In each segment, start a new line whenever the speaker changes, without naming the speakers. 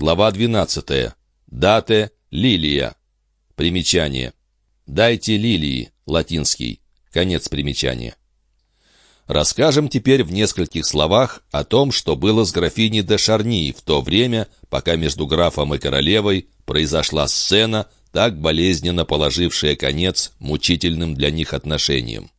Глава 12. Дате Лилия. Примечание. Дайте лилии, латинский. Конец примечания. Расскажем теперь в нескольких словах о том, что было с графиней де Шарни в то время, пока между графом и королевой произошла сцена, так болезненно положившая конец мучительным для них отношениям.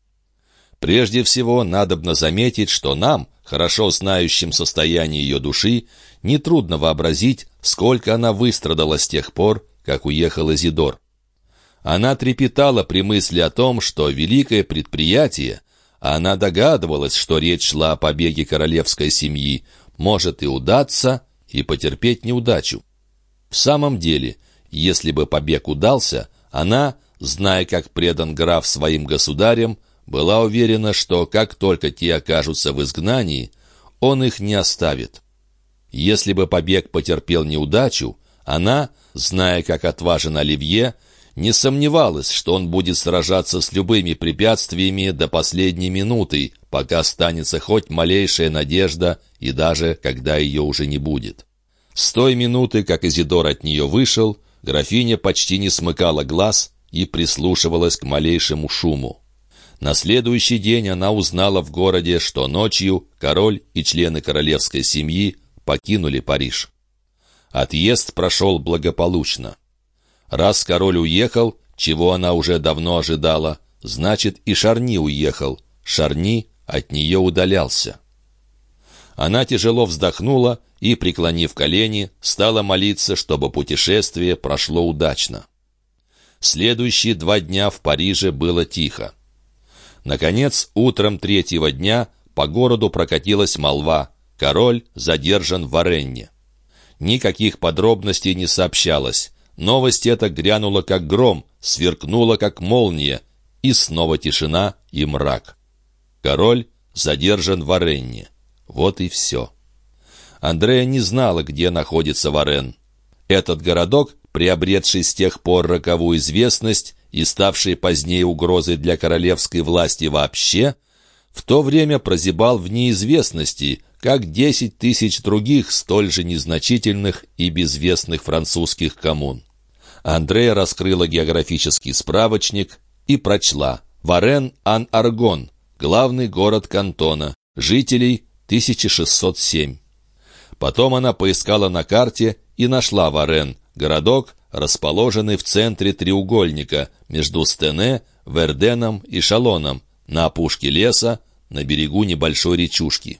Прежде всего, надобно заметить, что нам, хорошо знающим состояние ее души, нетрудно вообразить, сколько она выстрадала с тех пор, как уехал Изидор. Она трепетала при мысли о том, что великое предприятие, а она догадывалась, что речь шла о побеге королевской семьи, может и удаться, и потерпеть неудачу. В самом деле, если бы побег удался, она, зная, как предан граф своим государям, была уверена, что как только те окажутся в изгнании, он их не оставит. Если бы побег потерпел неудачу, она, зная, как отважен Оливье, не сомневалась, что он будет сражаться с любыми препятствиями до последней минуты, пока останется хоть малейшая надежда и даже когда ее уже не будет. С той минуты, как Изидор от нее вышел, графиня почти не смыкала глаз и прислушивалась к малейшему шуму. На следующий день она узнала в городе, что ночью король и члены королевской семьи покинули Париж. Отъезд прошел благополучно. Раз король уехал, чего она уже давно ожидала, значит и Шарни уехал. Шарни от нее удалялся. Она тяжело вздохнула и, преклонив колени, стала молиться, чтобы путешествие прошло удачно. Следующие два дня в Париже было тихо. Наконец, утром третьего дня по городу прокатилась молва. Король задержан в Варенне. Никаких подробностей не сообщалось. Новость эта грянула как гром, сверкнула как молния, и снова тишина и мрак. Король задержан в Варенне. Вот и все. Андрея не знала, где находится Варен. Этот городок, приобретший с тех пор роковую известность, и ставший позднее угрозой для королевской власти вообще, в то время прозябал в неизвестности, как десять тысяч других столь же незначительных и безвестных французских коммун. Андрея раскрыла географический справочник и прочла «Варен-Ан-Аргон, главный город кантона, жителей 1607». Потом она поискала на карте и нашла Варен, городок, расположенный в центре треугольника между Стене, Верденом и Шалоном, на опушке леса, на берегу небольшой речушки.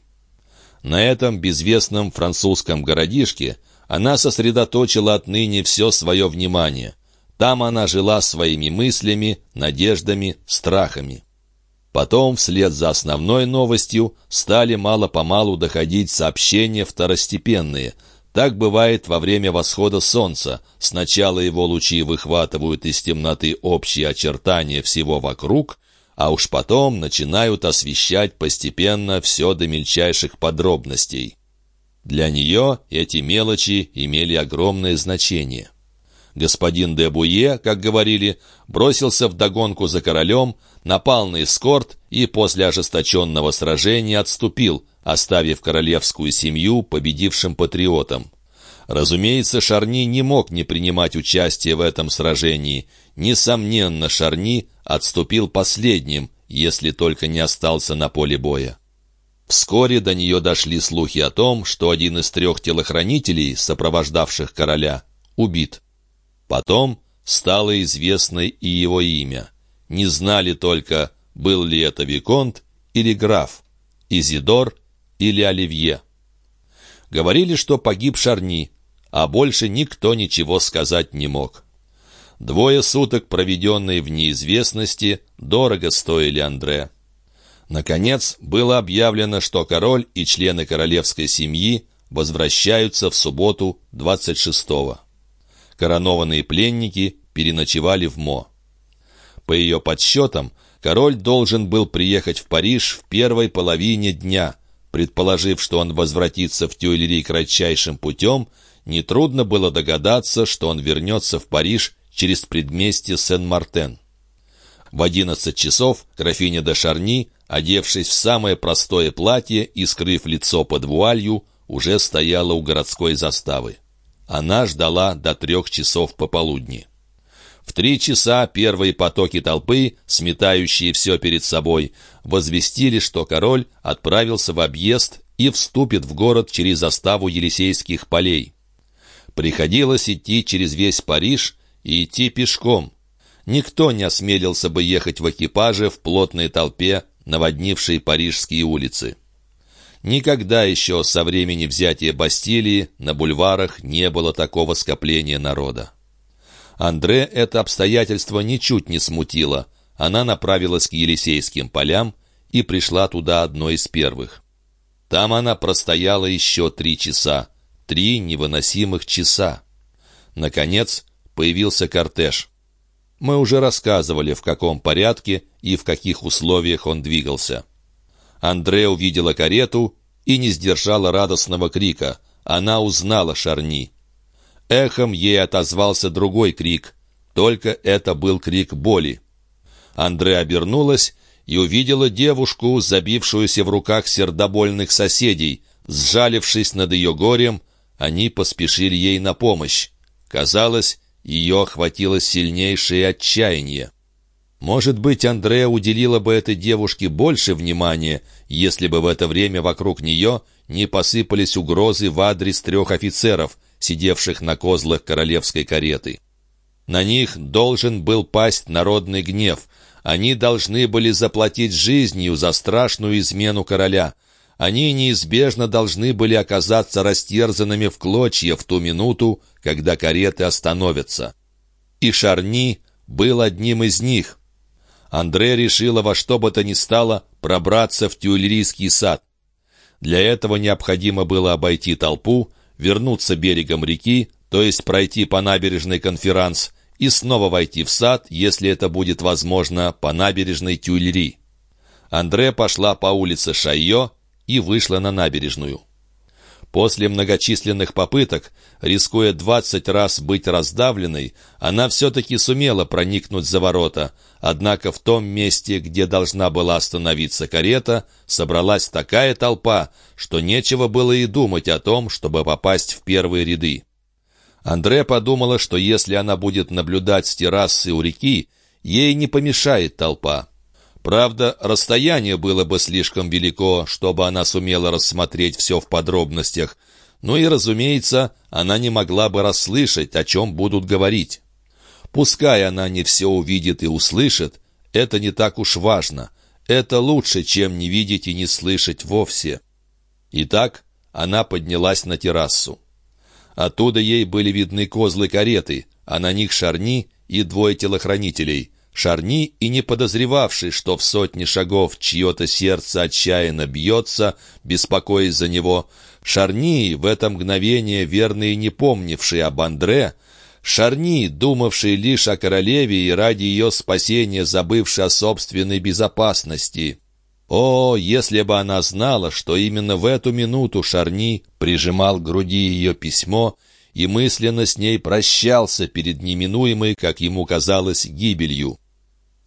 На этом безвестном французском городишке она сосредоточила отныне все свое внимание. Там она жила своими мыслями, надеждами, страхами. Потом, вслед за основной новостью, стали мало-помалу доходить сообщения второстепенные – так бывает во время восхода солнца. Сначала его лучи выхватывают из темноты общие очертания всего вокруг, а уж потом начинают освещать постепенно все до мельчайших подробностей. Для нее эти мелочи имели огромное значение. Господин де Буе, как говорили, бросился в догонку за королем, напал на эскорт и после ожесточенного сражения отступил, оставив королевскую семью победившим патриотам. Разумеется, Шарни не мог не принимать участие в этом сражении. Несомненно, Шарни отступил последним, если только не остался на поле боя. Вскоре до нее дошли слухи о том, что один из трех телохранителей, сопровождавших короля, убит. Потом стало известно и его имя. Не знали только, был ли это Виконт или граф, Изидор или Оливье. Говорили, что погиб Шарни, а больше никто ничего сказать не мог. Двое суток, проведенные в неизвестности, дорого стоили Андре. Наконец, было объявлено, что король и члены королевской семьи возвращаются в субботу 26-го. Коронованные пленники переночевали в Мо. По ее подсчетам, король должен был приехать в Париж в первой половине дня – Предположив, что он возвратится в Тюильри кратчайшим путем, нетрудно было догадаться, что он вернется в Париж через предместье Сен-Мартен. В одиннадцать часов графиня де Шарни, одевшись в самое простое платье и скрыв лицо под вуалью, уже стояла у городской заставы. Она ждала до трех часов пополудни. В три часа первые потоки толпы, сметающие все перед собой, возвестили, что король отправился в объезд и вступит в город через заставу Елисейских полей. Приходилось идти через весь Париж и идти пешком. Никто не осмелился бы ехать в экипаже в плотной толпе, наводнившей парижские улицы. Никогда еще со времени взятия Бастилии на бульварах не было такого скопления народа. Андре это обстоятельство ничуть не смутило. Она направилась к Елисейским полям и пришла туда одной из первых. Там она простояла еще три часа. Три невыносимых часа. Наконец появился кортеж. Мы уже рассказывали, в каком порядке и в каких условиях он двигался. Андре увидела карету и не сдержала радостного крика. Она узнала Шарни. Эхом ей отозвался другой крик. Только это был крик боли. Андре обернулась и увидела девушку, забившуюся в руках сердобольных соседей. Сжалившись над ее горем, они поспешили ей на помощь. Казалось, ее охватило сильнейшее отчаяние. Может быть, Андреа уделила бы этой девушке больше внимания, если бы в это время вокруг нее не посыпались угрозы в адрес трех офицеров — сидевших на козлах королевской кареты. На них должен был пасть народный гнев. Они должны были заплатить жизнью за страшную измену короля. Они неизбежно должны были оказаться растерзанными в клочья в ту минуту, когда кареты остановятся. И Шарни был одним из них. Андре решила во что бы то ни стало пробраться в Тюильрийский сад. Для этого необходимо было обойти толпу, вернуться берегом реки, то есть пройти по набережной конферанс, и снова войти в сад, если это будет возможно, по набережной Тюильри. Андре пошла по улице Шайо и вышла на набережную. После многочисленных попыток, рискуя двадцать раз быть раздавленной, она все-таки сумела проникнуть за ворота, однако в том месте, где должна была остановиться карета, собралась такая толпа, что нечего было и думать о том, чтобы попасть в первые ряды. Андре подумала, что если она будет наблюдать с террасы у реки, ей не помешает толпа. Правда, расстояние было бы слишком велико, чтобы она сумела рассмотреть все в подробностях, ну и, разумеется, она не могла бы расслышать, о чем будут говорить. Пускай она не все увидит и услышит, это не так уж важно. Это лучше, чем не видеть и не слышать вовсе. Итак, она поднялась на террасу. Оттуда ей были видны козлы кареты, а на них шарни и двое телохранителей — Шарни и не подозревавший, что в сотне шагов чье-то сердце отчаянно бьется, беспокоясь за него, Шарни, в это мгновение верный и не помнивший об Андре, Шарни, думавший лишь о королеве и ради ее спасения забывший о собственной безопасности. О, если бы она знала, что именно в эту минуту Шарни прижимал к груди ее письмо и мысленно с ней прощался перед неминуемой, как ему казалось, гибелью.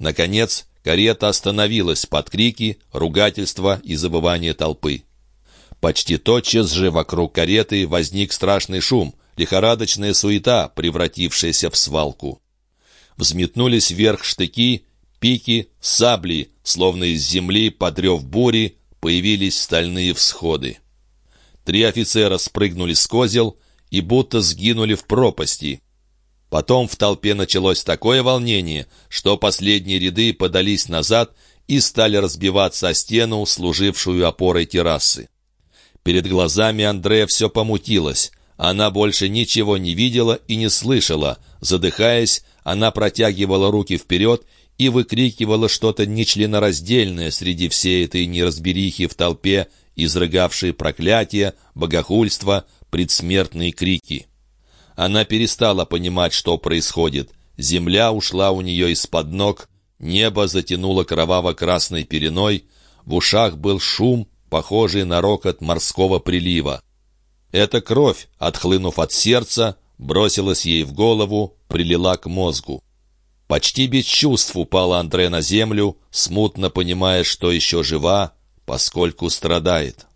Наконец, карета остановилась под крики, ругательства и забывание толпы. Почти тотчас же вокруг кареты возник страшный шум, лихорадочная суета, превратившаяся в свалку. Взметнулись вверх штыки, пики, сабли, словно из земли, подрев бури, появились стальные всходы. Три офицера спрыгнули с козел и будто сгинули в пропасти. Потом в толпе началось такое волнение, что последние ряды подались назад и стали разбиваться о стену, служившую опорой террасы. Перед глазами Андрея все помутилось. Она больше ничего не видела и не слышала. Задыхаясь, она протягивала руки вперед и выкрикивала что-то нечленораздельное среди всей этой неразберихи в толпе, изрыгавшей проклятия, богохульство, предсмертные крики. Она перестала понимать, что происходит. Земля ушла у нее из-под ног, небо затянуло кроваво-красной пеленой, в ушах был шум, похожий на рокот морского прилива. Эта кровь, отхлынув от сердца, бросилась ей в голову, прилила к мозгу. Почти без чувств упала Андре на землю, смутно понимая, что еще жива, поскольку страдает.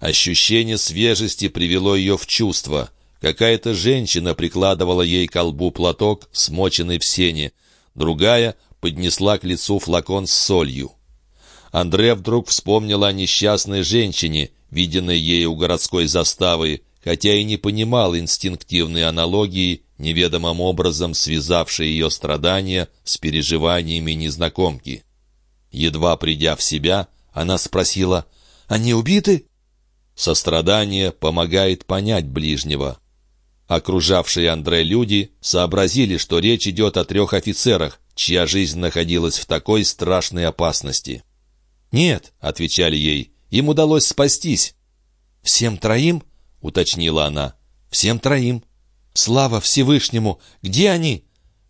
Ощущение свежести привело ее в чувство. Какая-то женщина прикладывала ей к колбу платок, смоченный в сене. Другая поднесла к лицу флакон с солью. Андре вдруг вспомнил о несчастной женщине, виденной ей у городской заставы, хотя и не понимал инстинктивной аналогии, неведомым образом связавшей ее страдания с переживаниями незнакомки. Едва придя в себя, она спросила, «Они убиты?» Сострадание помогает понять ближнего. Окружавшие Андре люди сообразили, что речь идет о трех офицерах, чья жизнь находилась в такой страшной опасности. «Нет», — отвечали ей, — «им удалось спастись». «Всем троим?» — уточнила она. «Всем троим». «Слава Всевышнему! Где они?»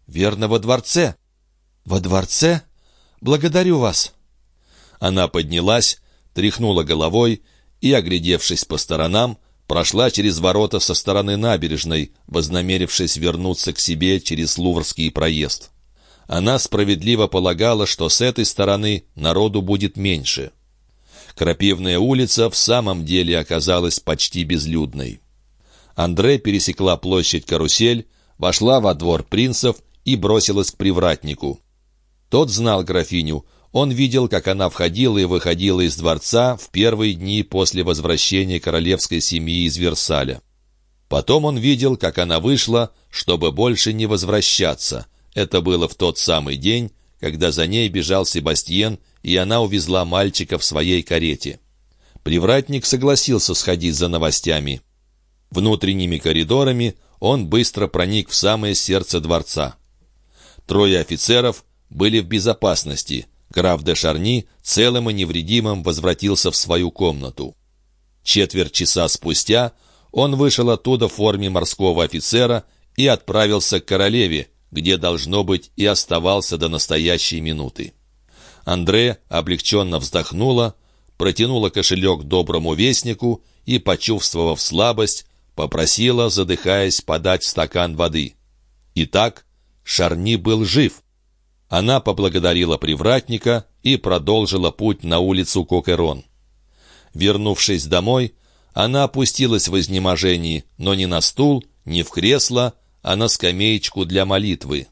«Верно, во дворце». «Во дворце? Благодарю вас». Она поднялась, тряхнула головой и, оглядевшись по сторонам, прошла через ворота со стороны набережной, вознамерившись вернуться к себе через Луврский проезд. Она справедливо полагала, что с этой стороны народу будет меньше. Крапивная улица в самом деле оказалась почти безлюдной. Андре пересекла площадь Карусель, вошла во двор принцев и бросилась к привратнику. Тот знал графиню, он видел, как она входила и выходила из дворца в первые дни после возвращения королевской семьи из Версаля. Потом он видел, как она вышла, чтобы больше не возвращаться. Это было в тот самый день, когда за ней бежал Себастьен, и она увезла мальчика в своей карете. Привратник согласился сходить за новостями. Внутренними коридорами он быстро проник в самое сердце дворца. Трое офицеров были в безопасности — Граф де Шарни целым и невредимым возвратился в свою комнату. Четверть часа спустя он вышел оттуда в форме морского офицера и отправился к королеве, где, должно быть, и оставался до настоящей минуты. Андре облегченно вздохнула, протянула кошелек доброму вестнику и, почувствовав слабость, попросила, задыхаясь, подать стакан воды. Итак, Шарни был жив. Она поблагодарила привратника и продолжила путь на улицу Кокерон. Вернувшись домой, она опустилась в изнеможении, но не на стул, не в кресло, а на скамеечку для молитвы.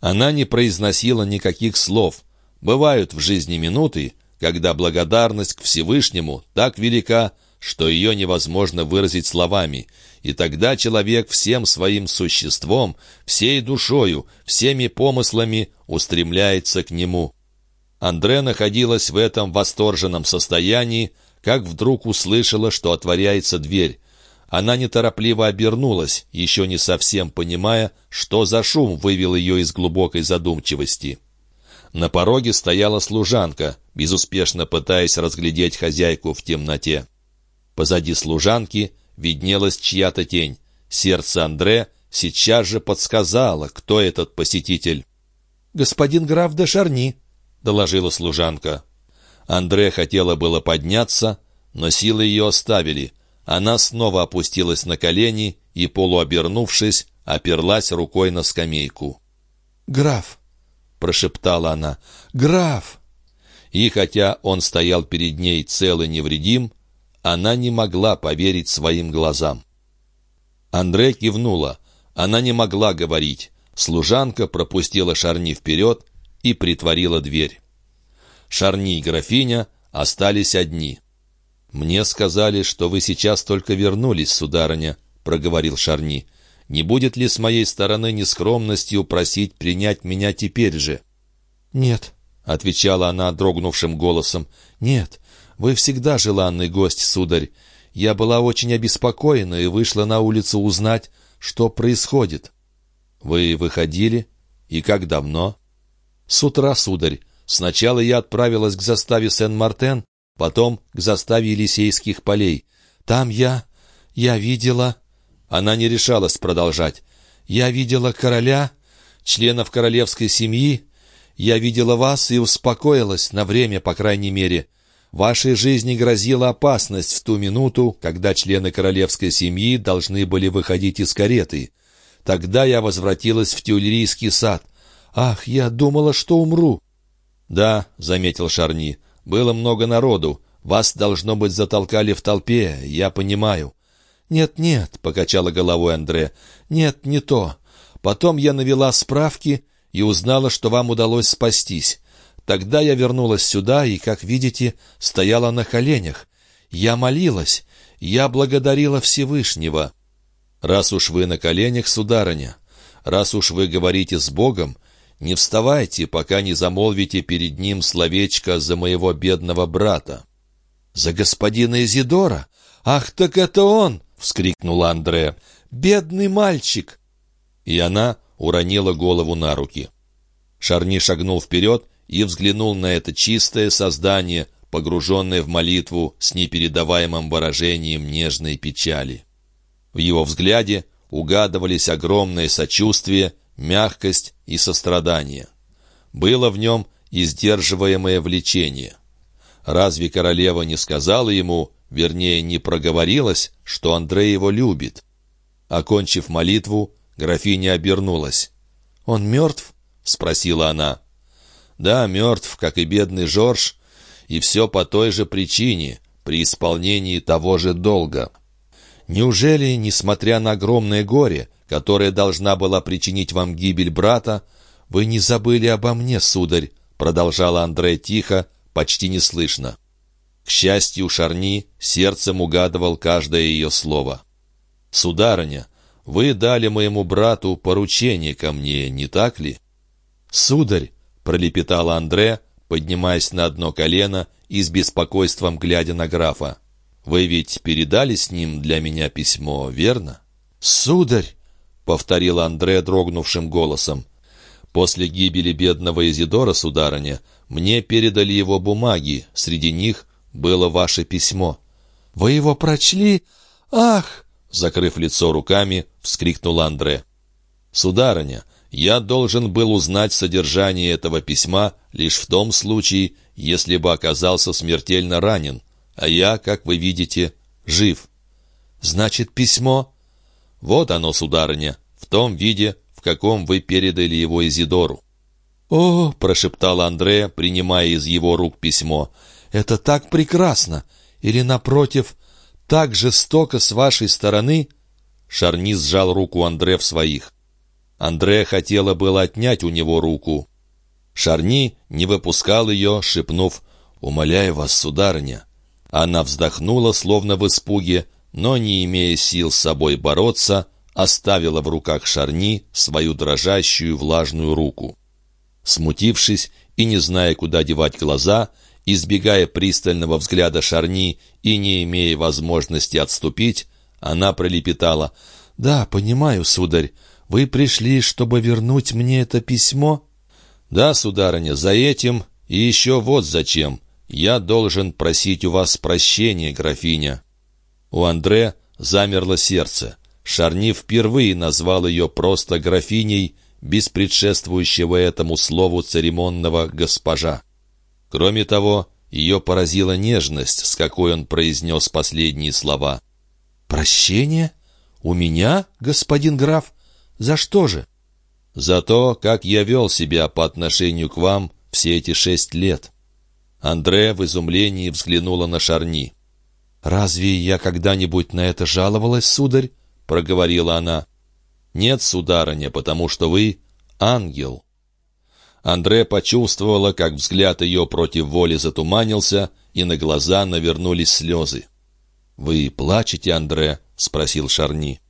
Она не произносила никаких слов. Бывают в жизни минуты, когда благодарность к Всевышнему так велика, что ее невозможно выразить словами, и тогда человек всем своим существом, всей душою, всеми помыслами устремляется к нему. Андре находилась в этом восторженном состоянии, как вдруг услышала, что отворяется дверь. Она неторопливо обернулась, еще не совсем понимая, что за шум вывел ее из глубокой задумчивости. На пороге стояла служанка, безуспешно пытаясь разглядеть хозяйку в темноте. Позади служанки виднелась чья-то тень. Сердце Андре сейчас же подсказало, кто этот посетитель. «Господин граф де Шарни», — доложила служанка. Андре хотела было подняться, но силы ее оставили. Она снова опустилась на колени и, полуобернувшись, оперлась рукой на скамейку. «Граф!» — прошептала она. «Граф!» И хотя он стоял перед ней цел и невредим, она не могла поверить своим глазам. Андре кивнула. Она не могла говорить. Служанка пропустила Шарни вперед и притворила дверь. Шарни и графиня остались одни. «Мне сказали, что вы сейчас только вернулись, сударыня», — проговорил Шарни. «Не будет ли с моей стороны нескромностью просить принять меня теперь же?» «Нет», — отвечала она дрогнувшим голосом. «Нет, вы всегда желанный гость, сударь. Я была очень обеспокоена и вышла на улицу узнать, что происходит». «Вы выходили? И как давно?» «С утра, сударь. Сначала я отправилась к заставе Сен-Мартен, потом к заставе Елисейских полей. Там я... я видела...» Она не решалась продолжать. «Я видела короля, членов королевской семьи. Я видела вас и успокоилась, на время, по крайней мере. Вашей жизни грозила опасность в ту минуту, когда члены королевской семьи должны были выходить из кареты. Тогда я возвратилась в Тюльрийский сад. Ах, я думала, что умру. «Да», — заметил Шарни, — «было много народу. Вас, должно быть, затолкали в толпе, я понимаю. «Нет-нет», — покачала головой Андре, — «нет, не то. Потом я навела справки и узнала, что вам удалось спастись. Тогда я вернулась сюда и, как видите, стояла на коленях. Я молилась, я благодарила Всевышнего. Раз уж вы на коленях, сударыня, раз уж вы говорите с Богом, не вставайте, пока не замолвите перед ним словечко за моего бедного брата. «За господина Изидора? Ах, так это он!» — вскрикнула Андре. «Бедный мальчик!» И она уронила голову на руки. Шарни шагнул вперед и взглянул на это чистое создание, погруженное в молитву с непередаваемым выражением нежной печали. В его взгляде угадывались огромное сочувствие, мягкость и сострадание. Было в нем и сдерживаемое влечение. Разве королева не сказала ему, вернее, не проговорилась, что Андрей его любит? Окончив молитву, графиня обернулась. «Он мертв?» — спросила она. «Да, мертв, как и бедный Жорж, и все по той же причине, при исполнении того же долга. Неужели, несмотря на огромное горе, которая должна была причинить вам гибель брата, вы не забыли обо мне, сударь?» продолжала Андре тихо, почти неслышно. К счастью, Шарни сердцем угадывал каждое ее слово. «Сударыня, вы дали моему брату поручение ко мне, не так ли?» «Сударь», — пролепетала Андре, поднимаясь на одно колено и с беспокойством глядя на графа. «Вы ведь передали с ним для меня письмо, верно?» «Сударь!» повторил Андре дрогнувшим голосом. «После гибели бедного Изидора, сударыня, мне передали его бумаги, среди них было ваше письмо». «Вы его прочли? Ах!» Закрыв лицо руками, вскрикнул Андре. «Сударыня, я должен был узнать содержание этого письма лишь в том случае, если бы оказался смертельно ранен, а я, как вы видите, жив». «Значит, письмо вот оно, сударыня, в том виде, в каком вы передали его Изидору». «О!» — прошептал Андрея, принимая из его рук письмо. «Это так прекрасно! Или, напротив, так жестоко с вашей стороны?» Шарни сжал руку Андре в своих. Андре хотела было отнять у него руку. Шарни не выпускал ее, шепнув «Умоляю вас, сударыня». Она вздохнула, словно в испуге, но, не имея сил с собой бороться, оставила в руках Шарни свою дрожащую влажную руку. Смутившись и не зная, куда девать глаза, избегая пристального взгляда Шарни и не имея возможности отступить, она пролепетала «Да, понимаю, сударь, вы пришли, чтобы вернуть мне это письмо?» «Да, сударыня, за этим и еще вот зачем. Я должен просить у вас прощения, графиня». У Андре замерло сердце. Шарни впервые назвал ее просто графиней, без предшествующего этому слову церемонного «госпожа». Кроме того, ее поразила нежность, с какой он произнес последние слова. «Прощение? У меня, господин граф? За что же?» «За то, как я вел себя по отношению к вам все эти шесть лет». Андре в изумлении взглянула на Шарни. «Разве я когда-нибудь на это жаловалась, сударь?» — проговорила она. «Нет, сударыня, потому что вы ангел». Андре почувствовала, как взгляд ее против воли затуманился, и на глаза навернулись слезы. «Вы плачете, Андре?» — спросил Шарни.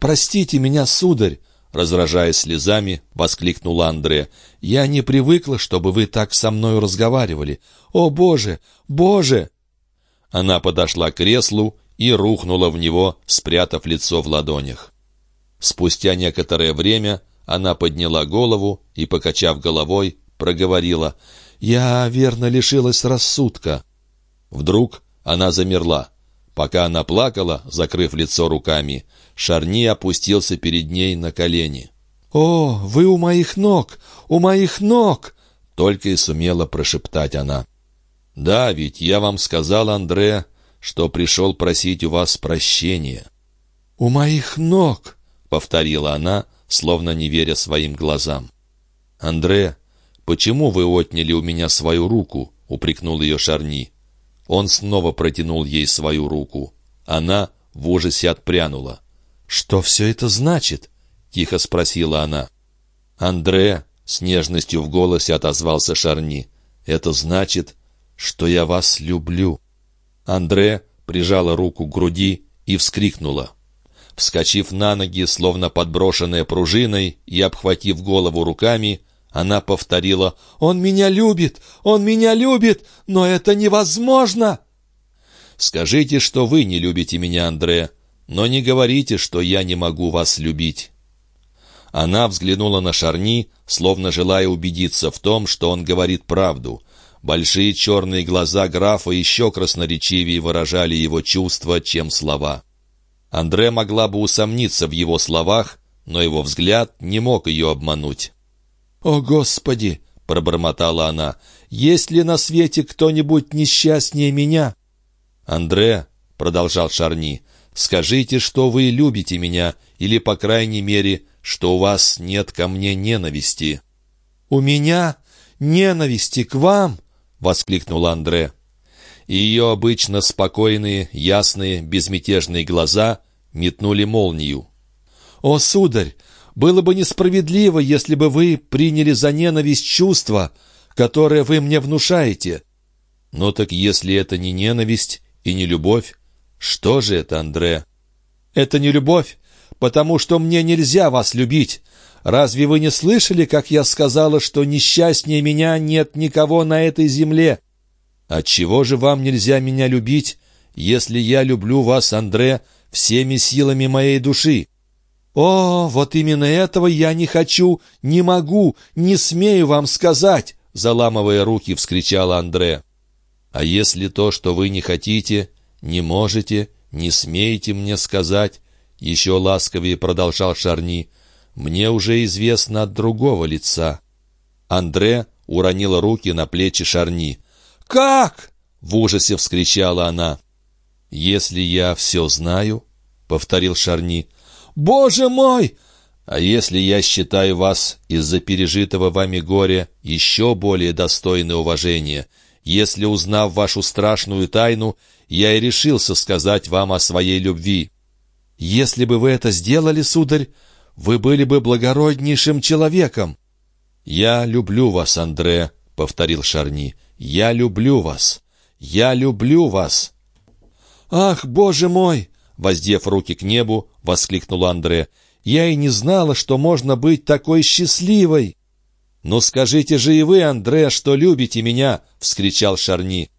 «Простите меня, сударь!» — разражаясь слезами, воскликнула Андре. «Я не привыкла, чтобы вы так со мной разговаривали. О, Боже! Боже!» Она подошла к креслу и рухнула в него, спрятав лицо в ладонях. Спустя некоторое время она подняла голову и, покачав головой, проговорила «Я, верно, лишилась рассудка». Вдруг она замерла. Пока она плакала, закрыв лицо руками, Шарни опустился перед ней на колени. «О, вы у моих ног! У моих ног!» Только и сумела прошептать она. «Да, ведь я вам сказал, Андре, что пришел просить у вас прощения». «У моих ног», — повторила она, словно не веря своим глазам. «Андре, почему вы отняли у меня свою руку?» — упрекнул ее Шарни. Он снова протянул ей свою руку. Она в ужасе отпрянула. «Что все это значит?» — тихо спросила она. «Андре», — с нежностью в голосе отозвался Шарни, — «это значит, что я вас люблю». Андре прижала руку к груди и вскрикнула. Вскочив на ноги, словно подброшенная пружиной, и обхватив голову руками, она повторила «Он меня любит! Он меня любит! Но это невозможно!» «Скажите, что вы не любите меня, Андре, но не говорите, что я не могу вас любить». Она взглянула на Шарни, словно желая убедиться в том, что он говорит правду. Большие черные глаза графа еще красноречивее выражали его чувства, чем слова. Андре могла бы усомниться в его словах, но его взгляд не мог ее обмануть. «О, Господи!» — пробормотала она. «Есть ли на свете кто-нибудь несчастнее меня?» «Андре», — продолжал Шарни, — «скажите, что вы любите меня, или, по крайней мере, что у вас нет ко мне ненависти». «У меня ненависти к вам?» — воскликнул Андре ее обычно спокойные, ясные, безмятежные глаза метнули молнию. «О, сударь, было бы несправедливо, если бы вы приняли за ненависть чувства, которое вы мне внушаете». «Ну так если это не ненависть и не любовь, что же это, Андре?» «Это не любовь, потому что мне нельзя вас любить. Разве вы не слышали, как я сказала, что несчастнее меня нет никого на этой земле?» Отчего же вам нельзя меня любить, если я люблю вас, Андре, всеми силами моей души? О, вот именно этого я не хочу, не могу, не смею вам сказать, заламывая руки, вскричала Андре. А если то, что вы не хотите, не можете, не смеете мне сказать, еще ласковее продолжал Шарни, мне уже известно от другого лица. Андре уронила руки на плечи Шарни. «Как?» — в ужасе вскричала она. «Если я все знаю», — повторил Шарни. «Боже мой!» «А если я считаю вас из-за пережитого вами горя еще более достойны уважения, если, узнав вашу страшную тайну, я и решился сказать вам о своей любви. Если бы вы это сделали, сударь, вы были бы благороднейшим человеком». «Я люблю вас, Андре», — повторил Шарни. «Я люблю вас! Я люблю вас!» «Ах, боже мой!» — воздев руки к небу, воскликнул Андре. «Я и не знала, что можно быть такой счастливой!» «Ну скажите же и вы, Андре, что любите меня!» — вскричал Шарни.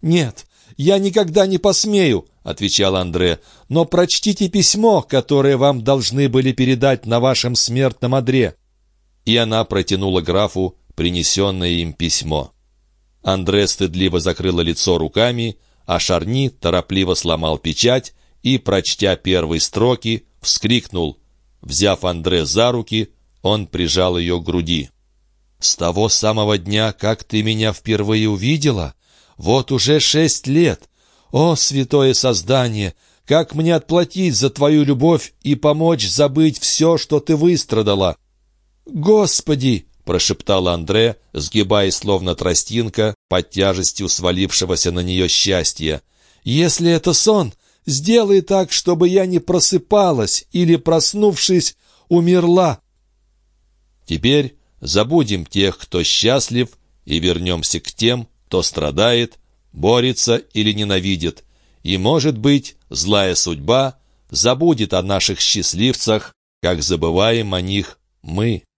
«Нет, я никогда не посмею!» — отвечал Андре. «Но прочтите письмо, которое вам должны были передать на вашем смертном одре». И она протянула графу принесенное им письмо. Андре стыдливо закрыла лицо руками, а Шарни торопливо сломал печать и, прочтя первые строки, вскрикнул. Взяв Андре за руки, он прижал ее к груди. «С того самого дня, как ты меня впервые увидела, вот уже шесть лет. О, святое создание! Как мне отплатить за твою любовь и помочь забыть все, что ты выстрадала? Господи!» — прошептал Андре, сгибаясь словно тростинка под тяжестью свалившегося на нее счастья. «Если это сон, сделай так, чтобы я не просыпалась или, проснувшись, умерла». Теперь забудем тех, кто счастлив, и вернемся к тем, кто страдает, борется или ненавидит. И, может быть, злая судьба забудет о наших счастливцах, как забываем о них мы.